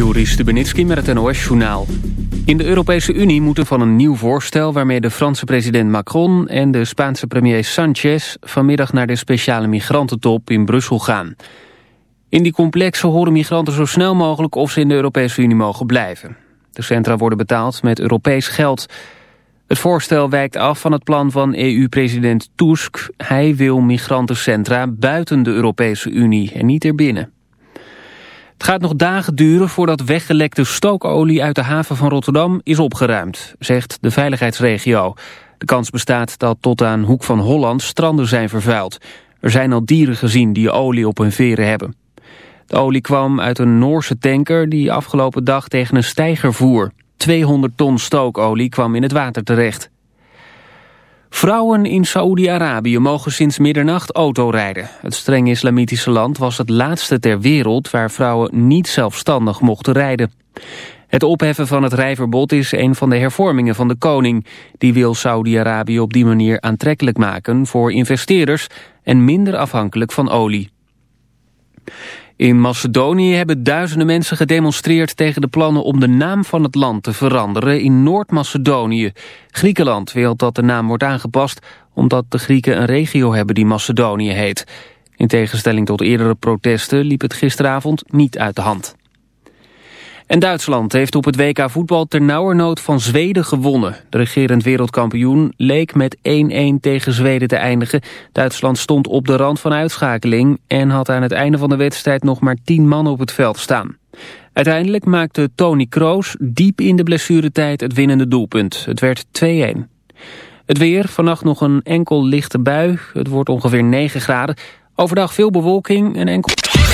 Joris Stubenitski met het NOS-journaal. In de Europese Unie moeten van een nieuw voorstel... waarmee de Franse president Macron en de Spaanse premier Sanchez... vanmiddag naar de speciale migrantentop in Brussel gaan. In die complexen horen migranten zo snel mogelijk... of ze in de Europese Unie mogen blijven. De centra worden betaald met Europees geld. Het voorstel wijkt af van het plan van EU-president Tusk. Hij wil migrantencentra buiten de Europese Unie en niet erbinnen. Het gaat nog dagen duren voordat weggelekte stookolie uit de haven van Rotterdam is opgeruimd, zegt de veiligheidsregio. De kans bestaat dat tot aan Hoek van Holland stranden zijn vervuild. Er zijn al dieren gezien die olie op hun veren hebben. De olie kwam uit een Noorse tanker die afgelopen dag tegen een steiger voer. 200 ton stookolie kwam in het water terecht. Vrouwen in Saoedi-Arabië mogen sinds middernacht autorijden. Het strenge islamitische land was het laatste ter wereld... waar vrouwen niet zelfstandig mochten rijden. Het opheffen van het rijverbod is een van de hervormingen van de koning. Die wil Saoedi-Arabië op die manier aantrekkelijk maken voor investeerders... en minder afhankelijk van olie. In Macedonië hebben duizenden mensen gedemonstreerd tegen de plannen om de naam van het land te veranderen in Noord-Macedonië. Griekenland wil dat de naam wordt aangepast omdat de Grieken een regio hebben die Macedonië heet. In tegenstelling tot eerdere protesten liep het gisteravond niet uit de hand. En Duitsland heeft op het WK voetbal ternauwernood van Zweden gewonnen. De regerend wereldkampioen leek met 1-1 tegen Zweden te eindigen. Duitsland stond op de rand van uitschakeling... en had aan het einde van de wedstrijd nog maar 10 man op het veld staan. Uiteindelijk maakte Tony Kroos diep in de blessuretijd het winnende doelpunt. Het werd 2-1. Het weer, vannacht nog een enkel lichte bui. Het wordt ongeveer 9 graden. Overdag veel bewolking en enkel...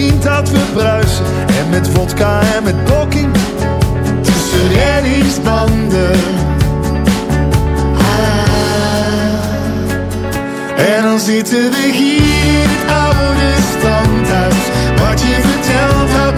zien dat we bruisen. En met vodka en met blokking tussen reddingsbanden. Ah. En dan zitten we hier, het oude standhuis. Wat je vertelt,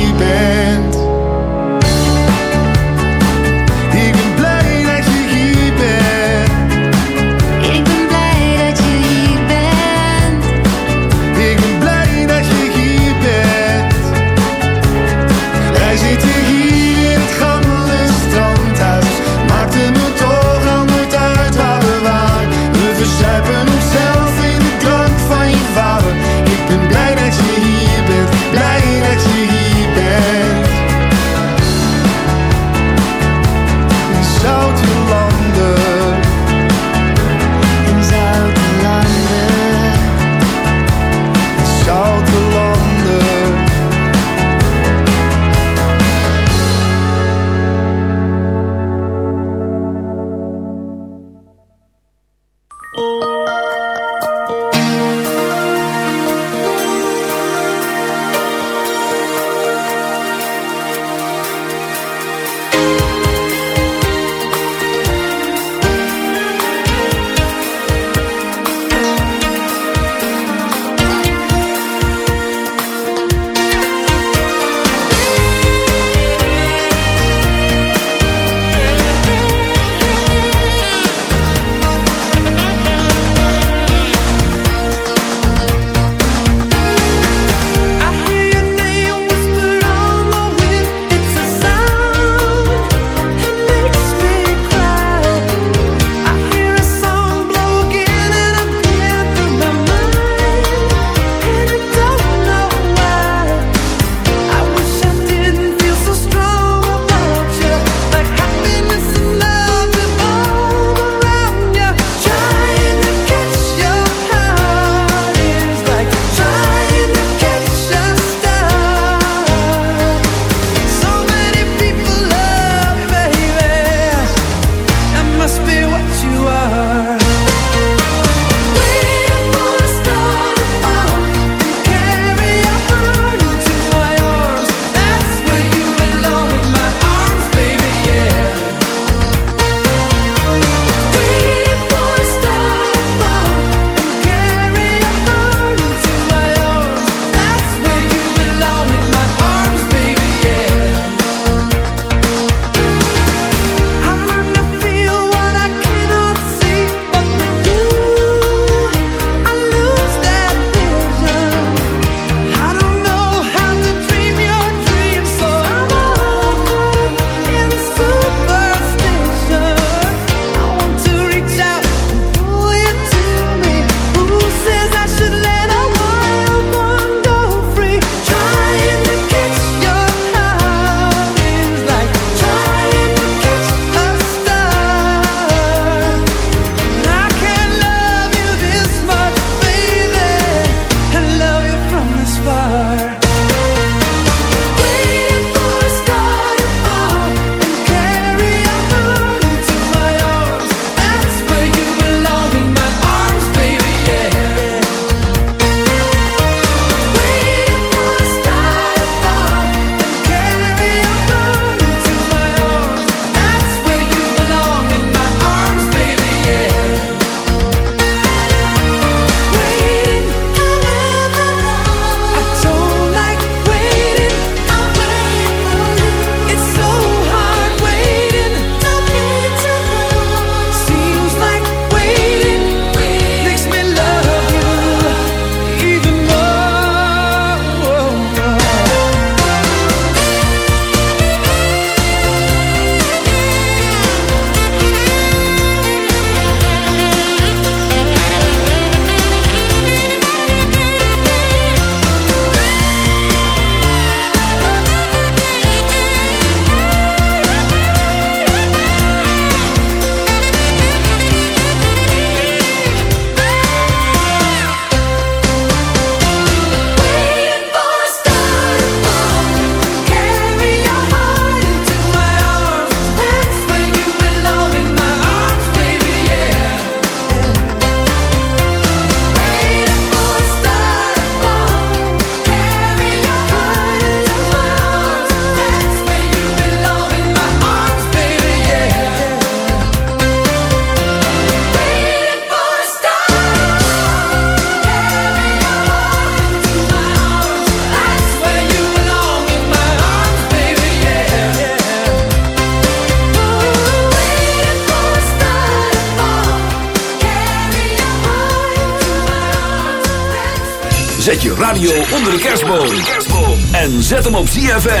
ZFM.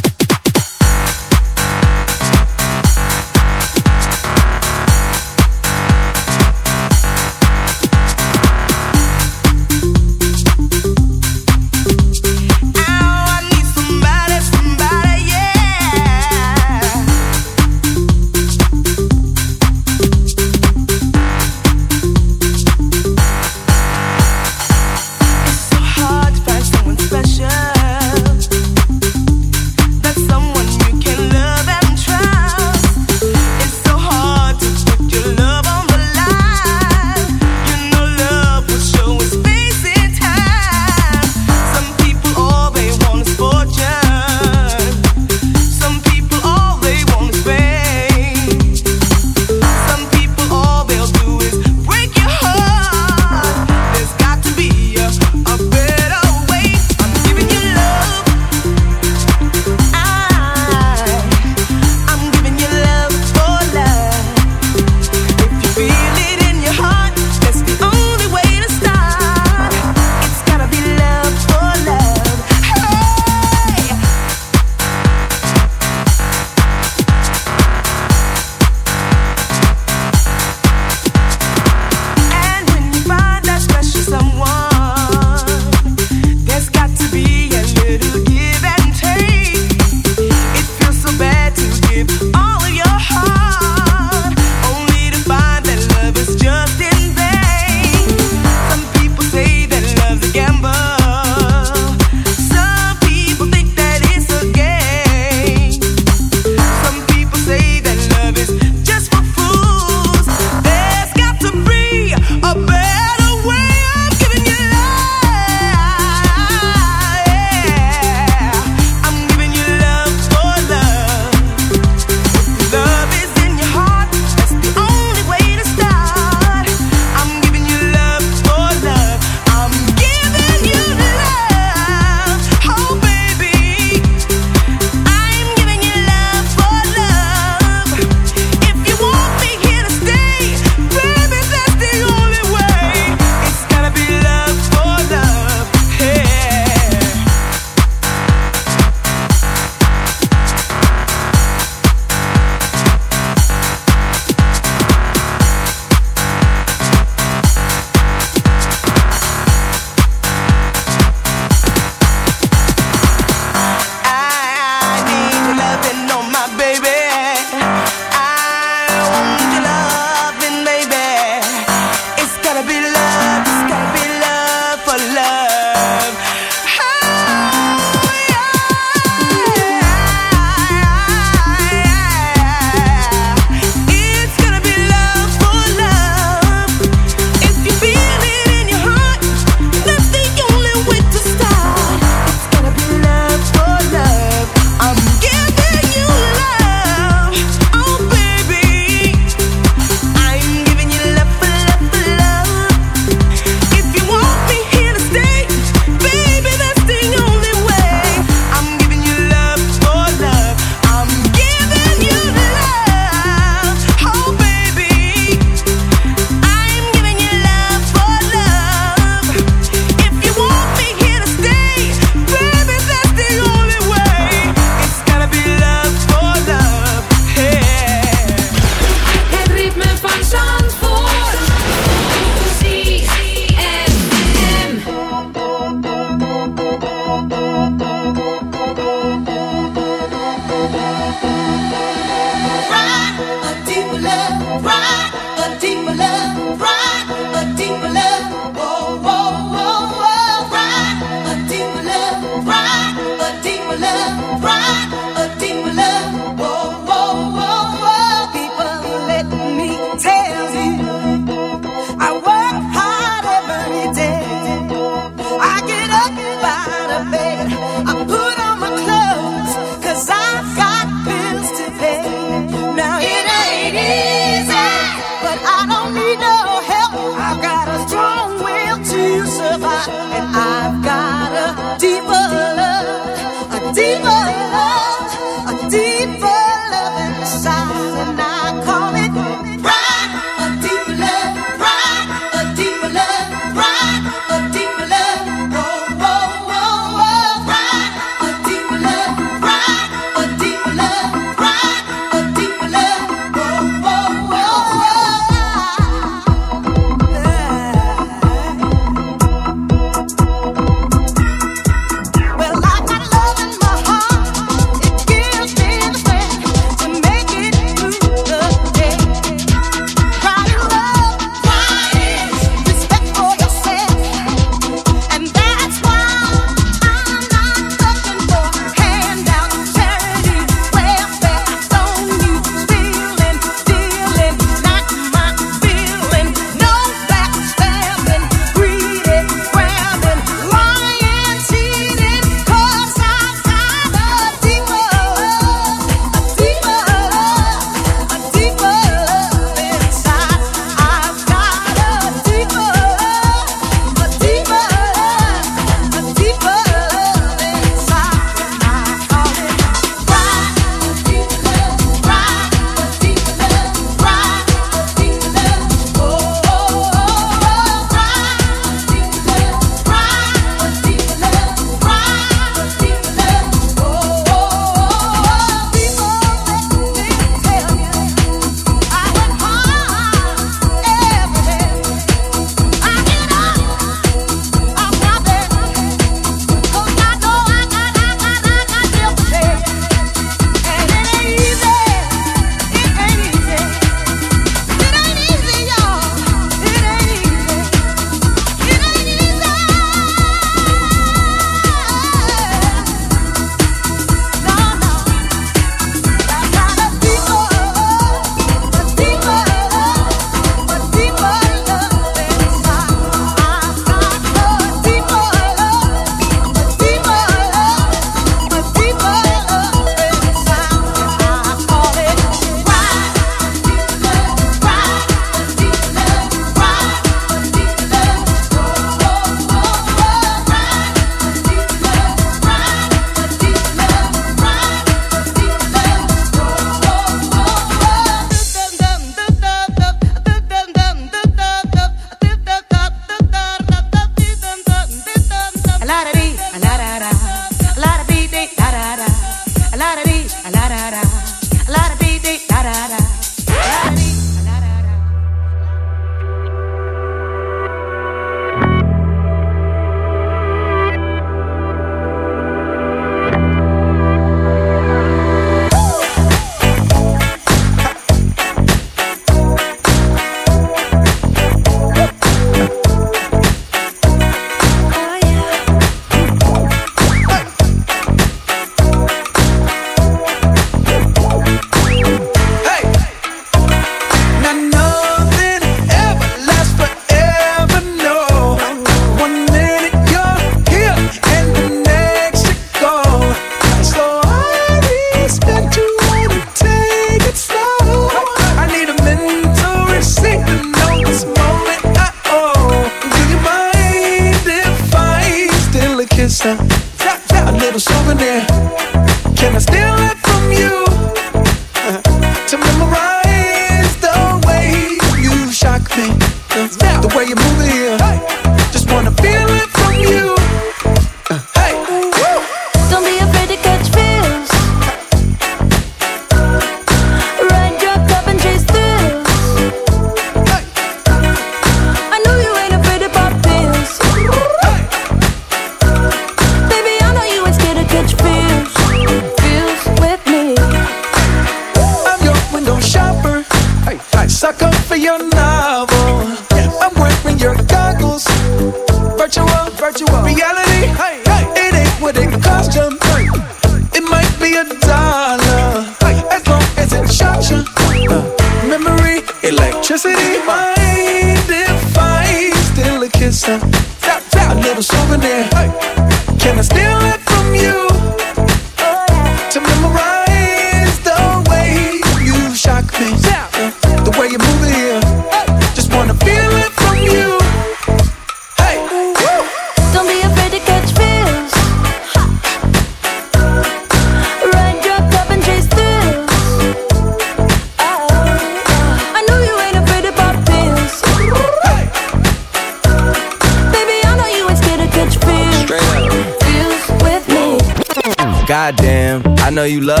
know you love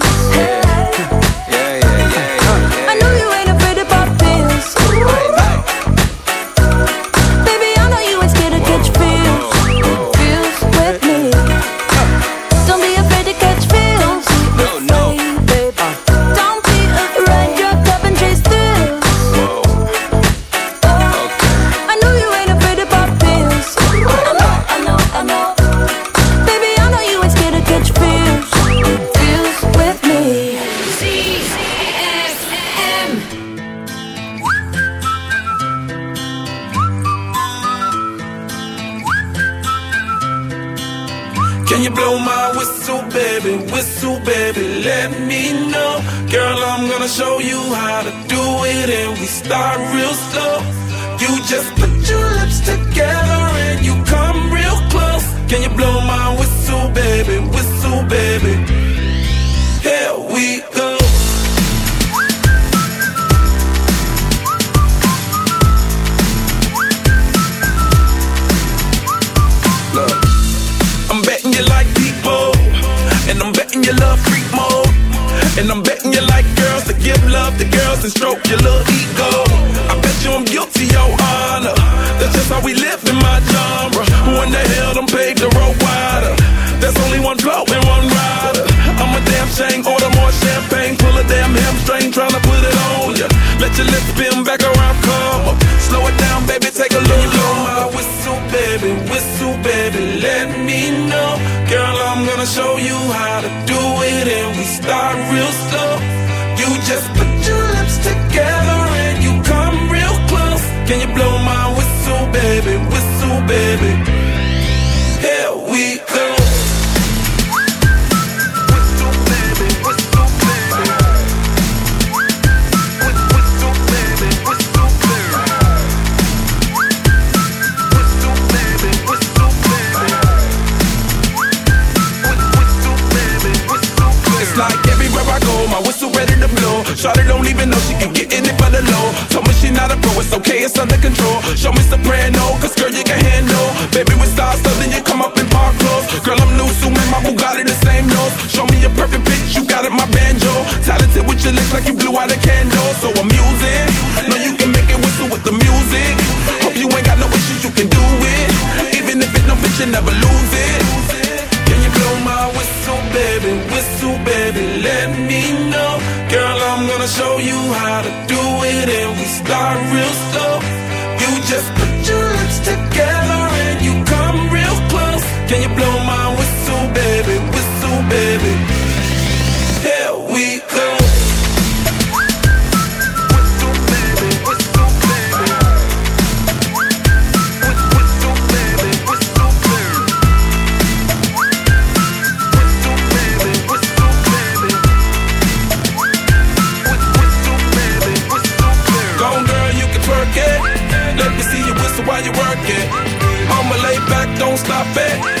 In it for the low. Told me she not a pro, it's okay, it's under control. Show me soprano, cause girl you can handle. Baby with stars, so then you come up in park clothes. Girl I'm new, so man, my Bugatti the same nose. Show me a perfect pitch, you got it, my banjo. Talented with your lips like you blew out a candle. So I'm using, know you can make it whistle with the music. Hope you ain't got no issues, you can do it. Even if it don't fit, you never lose it. Can you blow my whistle, baby? Whistle, baby, let me know. Girl, I'm gonna show you how to do it, and we start real slow. You just put your lips together don't stop it.